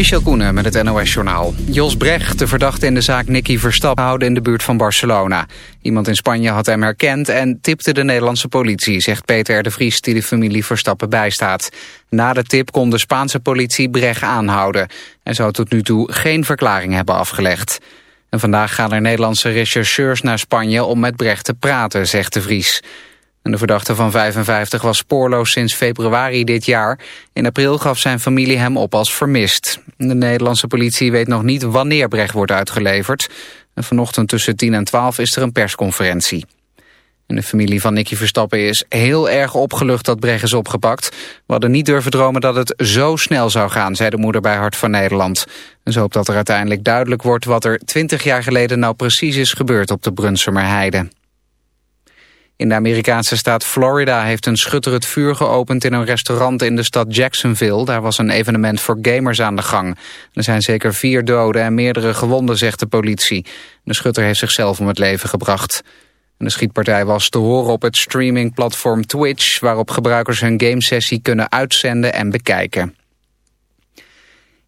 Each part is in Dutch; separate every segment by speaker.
Speaker 1: Michel Koenen met het NOS-journaal. Jos Brecht, de verdachte in de zaak Nicky Verstappen, houden in de buurt van Barcelona. Iemand in Spanje had hem herkend en tipte de Nederlandse politie, zegt Peter de Vries die de familie Verstappen bijstaat. Na de tip kon de Spaanse politie Brecht aanhouden. en zou tot nu toe geen verklaring hebben afgelegd. En vandaag gaan er Nederlandse rechercheurs naar Spanje om met Brecht te praten, zegt de Vries de verdachte van 55 was spoorloos sinds februari dit jaar. In april gaf zijn familie hem op als vermist. De Nederlandse politie weet nog niet wanneer Brecht wordt uitgeleverd. En vanochtend tussen 10 en 12 is er een persconferentie. En de familie van Nicky Verstappen is heel erg opgelucht dat Brecht is opgepakt. We hadden niet durven dromen dat het zo snel zou gaan, zei de moeder bij Hart van Nederland. En zo hoopt dat er uiteindelijk duidelijk wordt wat er 20 jaar geleden nou precies is gebeurd op de Brunsumer Heide. In de Amerikaanse staat Florida heeft een schutter het vuur geopend in een restaurant in de stad Jacksonville. Daar was een evenement voor gamers aan de gang. Er zijn zeker vier doden en meerdere gewonden, zegt de politie. De schutter heeft zichzelf om het leven gebracht. De schietpartij was te horen op het streamingplatform Twitch... waarop gebruikers hun gamesessie kunnen uitzenden en bekijken.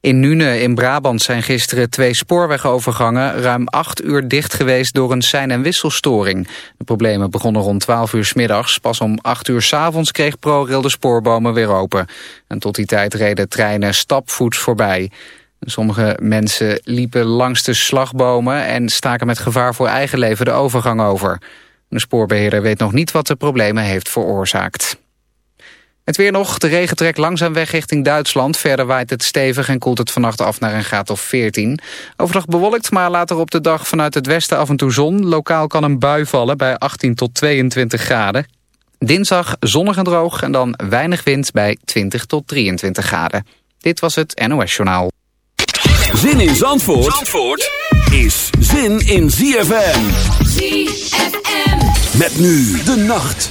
Speaker 1: In Nune in Brabant zijn gisteren twee spoorwegovergangen ruim acht uur dicht geweest door een sein- en wisselstoring. De problemen begonnen rond 12 uur s middags. Pas om 8 uur s avonds kreeg ProRail de spoorbomen weer open. En tot die tijd reden treinen stapvoets voorbij. Sommige mensen liepen langs de slagbomen en staken met gevaar voor eigen leven de overgang over. De spoorbeheerder weet nog niet wat de problemen heeft veroorzaakt. Het weer nog. De regen trekt langzaam weg richting Duitsland. Verder waait het stevig en koelt het vannacht af naar een graad of 14. Overdag bewolkt, maar later op de dag vanuit het westen af en toe zon. Lokaal kan een bui vallen bij 18 tot 22 graden. Dinsdag zonnig en droog en dan weinig wind bij 20 tot 23 graden. Dit was het NOS Journaal.
Speaker 2: Zin in Zandvoort, Zandvoort is zin in ZFM. ZFM. Met nu de nacht.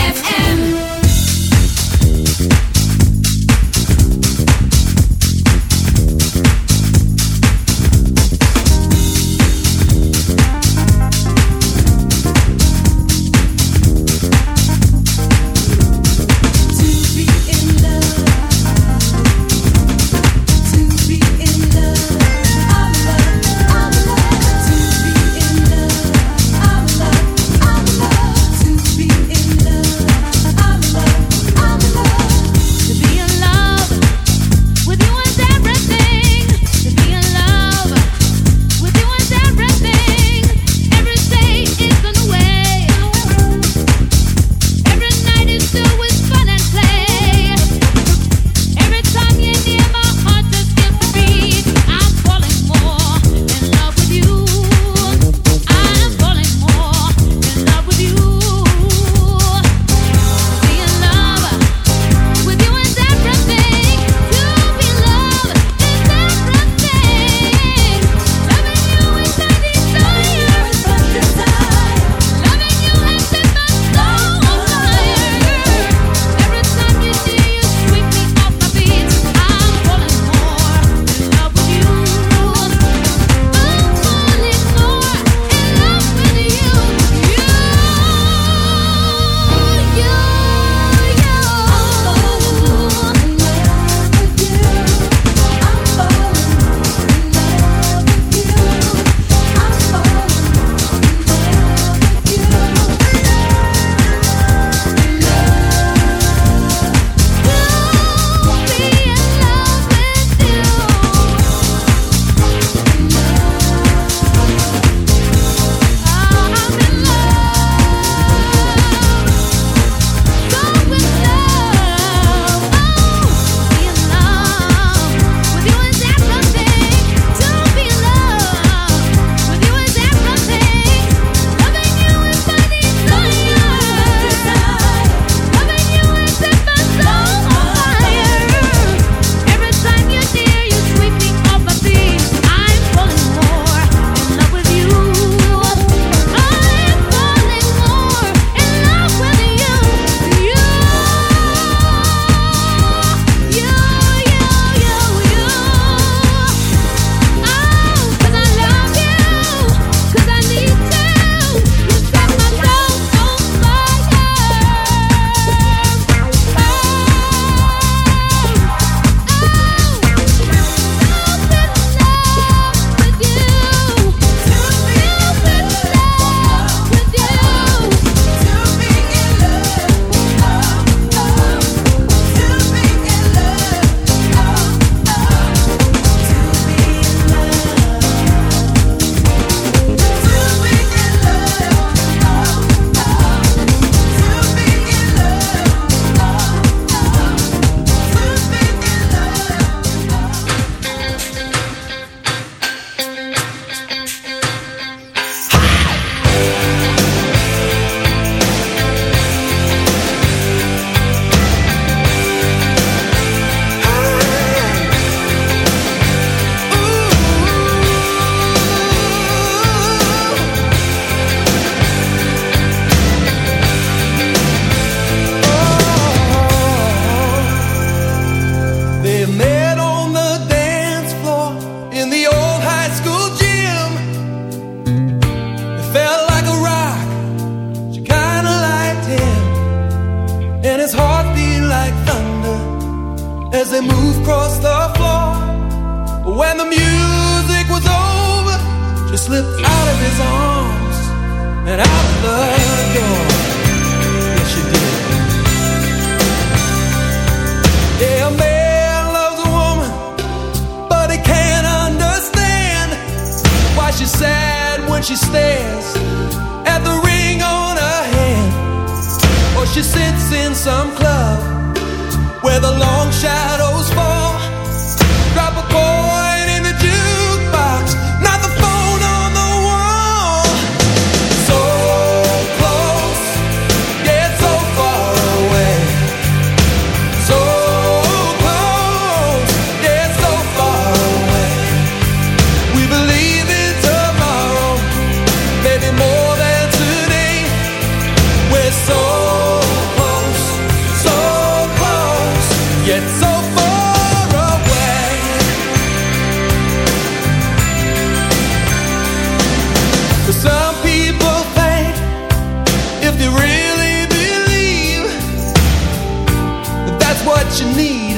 Speaker 3: What you need.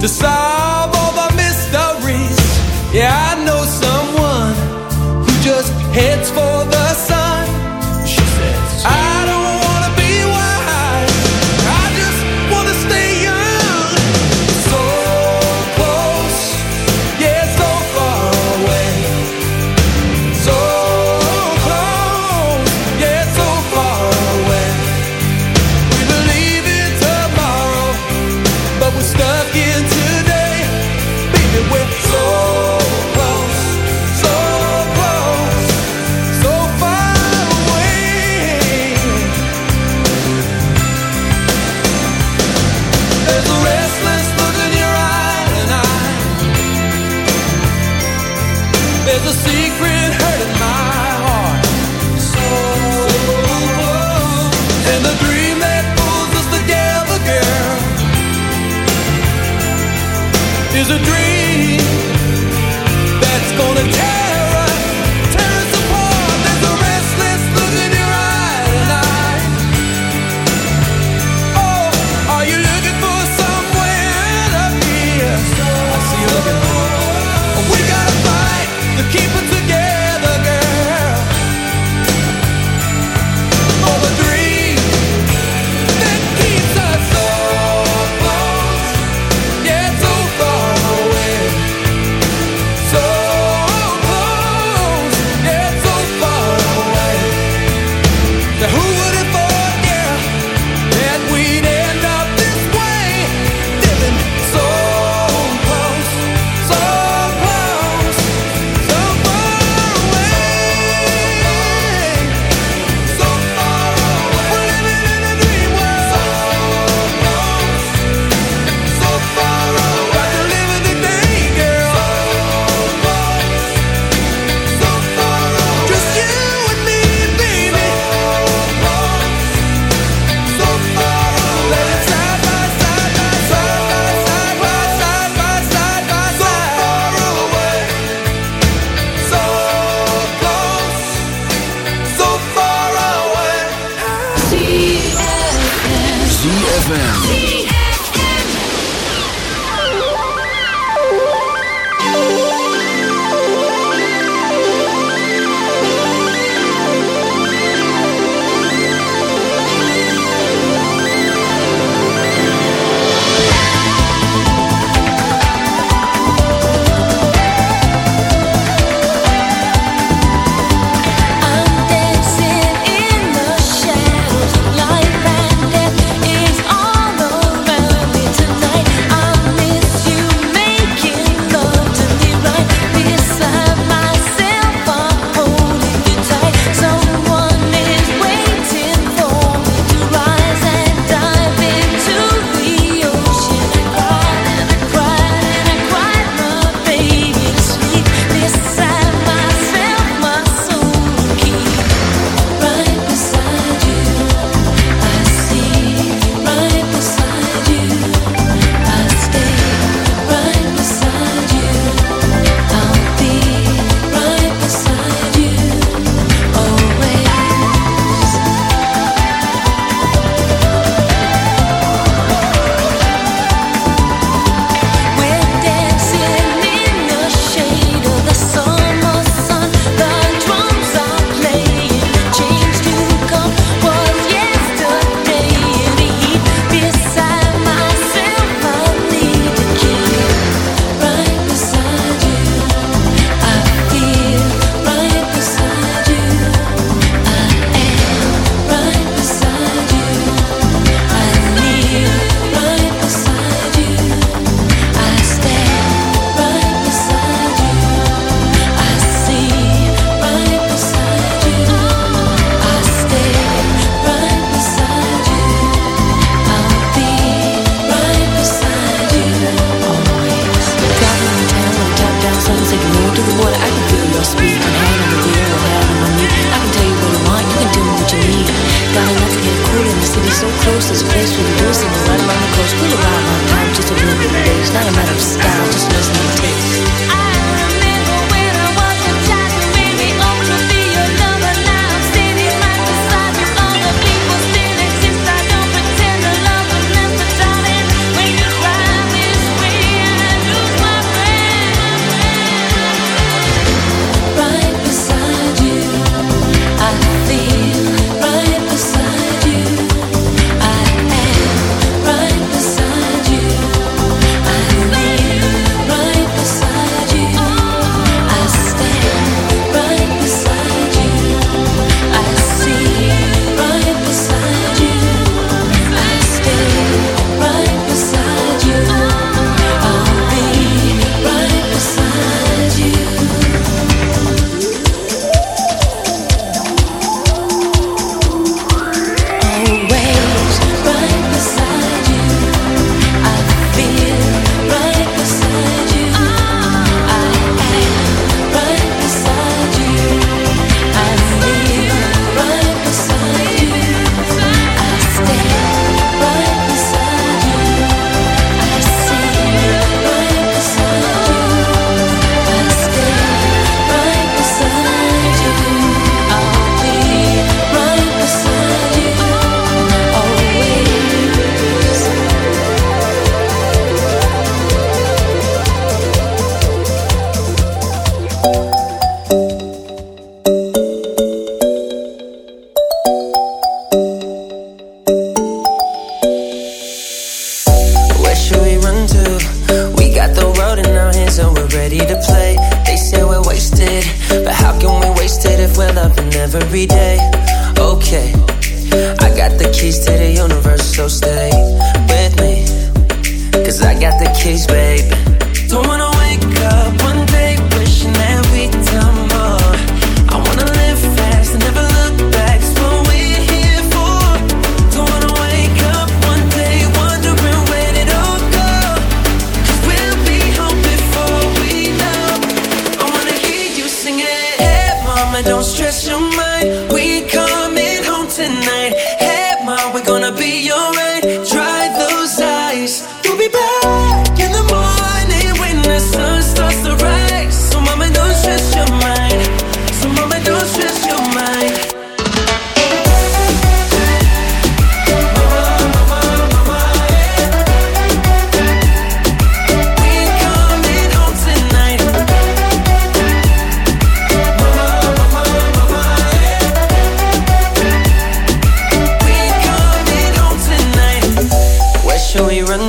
Speaker 3: To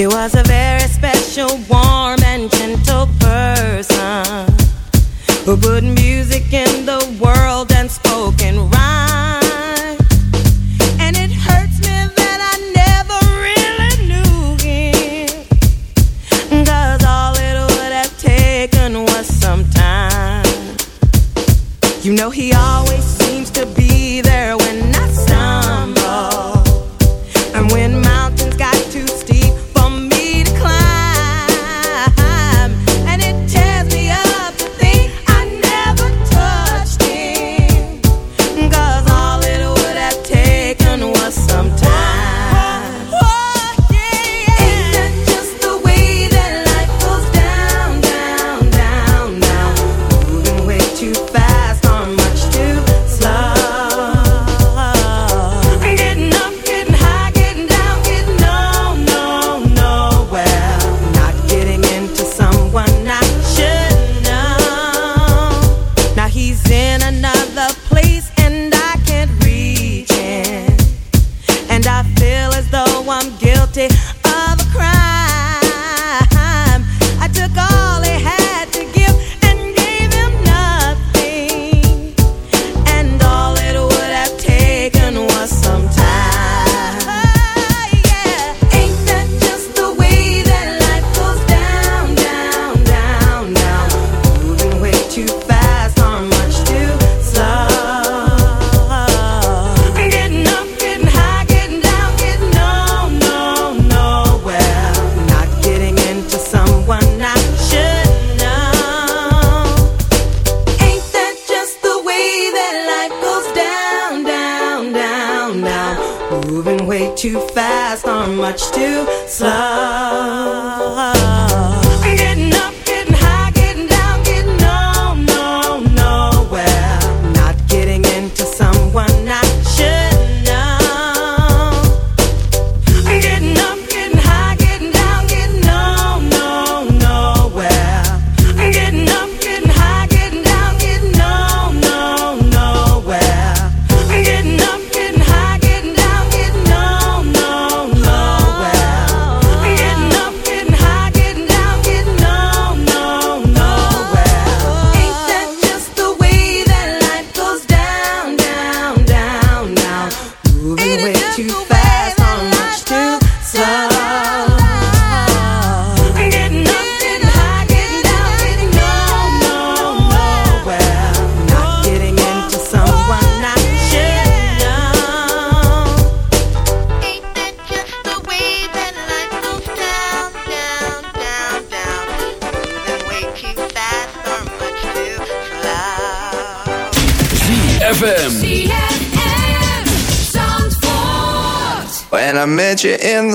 Speaker 4: It
Speaker 5: was a very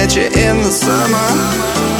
Speaker 6: met you in the summer.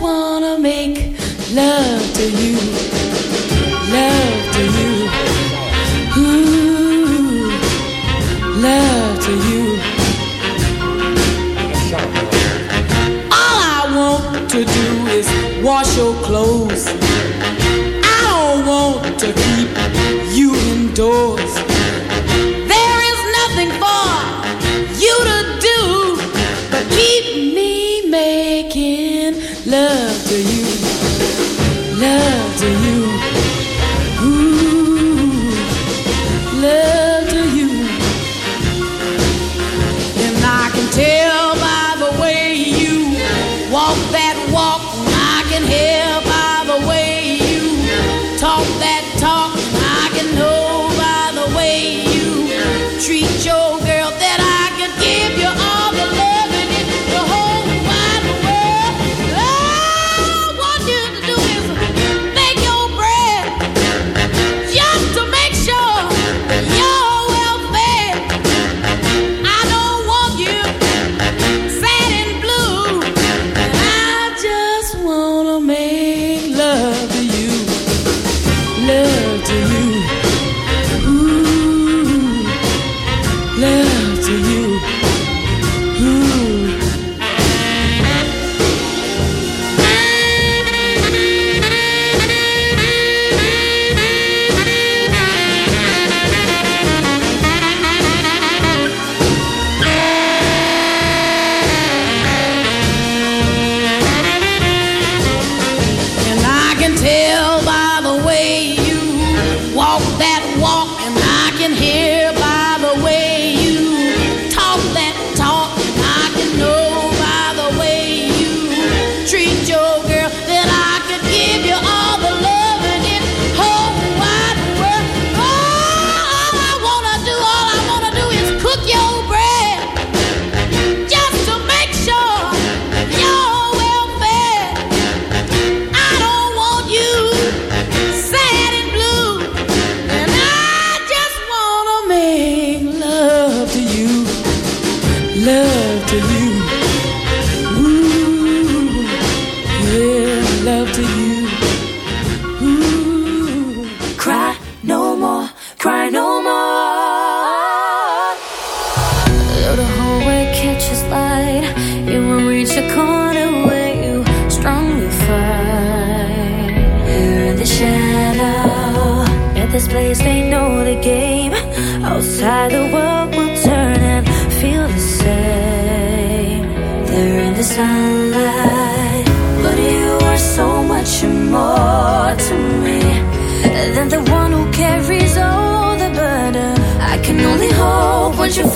Speaker 7: wanna make love to you.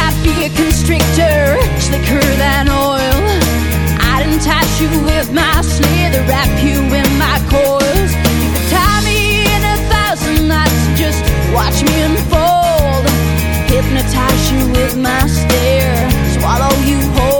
Speaker 6: cat be a constrictor, slicker than oil. I'd entice you with my slither, wrap you in my coils. You tie me in a thousand knots, just watch me unfold. Hypnotize you with my stare, swallow you whole.